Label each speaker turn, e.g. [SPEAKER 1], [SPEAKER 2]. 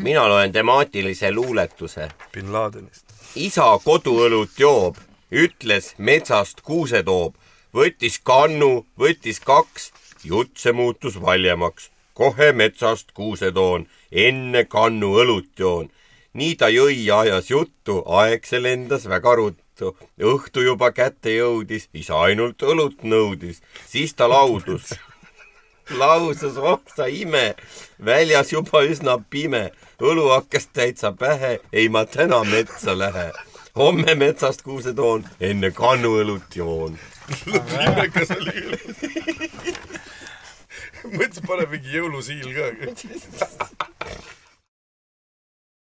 [SPEAKER 1] mina loen temaatilise luuletuse.
[SPEAKER 2] bin Ladenist.
[SPEAKER 1] isa koduõlut joob, ütles metsast kuuse toob, võttis kannu, võttis kaks, jutt see muutus valjemaks. kohe metsast kuuse toon, enne kannu õlut joon. nii ta jõi ja ajas juttu, aeg see lendas väga ruttu. õhtu juba kätte jõudis, isa ainult õlut nõudis, siis ta laudus lausus, oh sa ime, väljas juba üsna pime, õlu hakkas täitsa pähe, ei ma täna metsa lähe. homme metsast kuuse toon, enne kannuõlut joon.
[SPEAKER 2] imekas oli küll. mõtlesin, pane mingi jõulusiil ka.